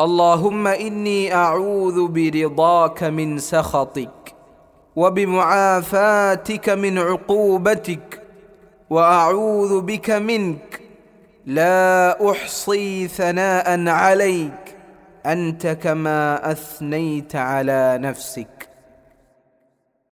اللهم إني أعوذ برضاك من سخطك وبمعافاتك من عقوبتك وأعوذ بك منك. لا أحصي ثناء عليك. أنت كما أثنيت على نفسك.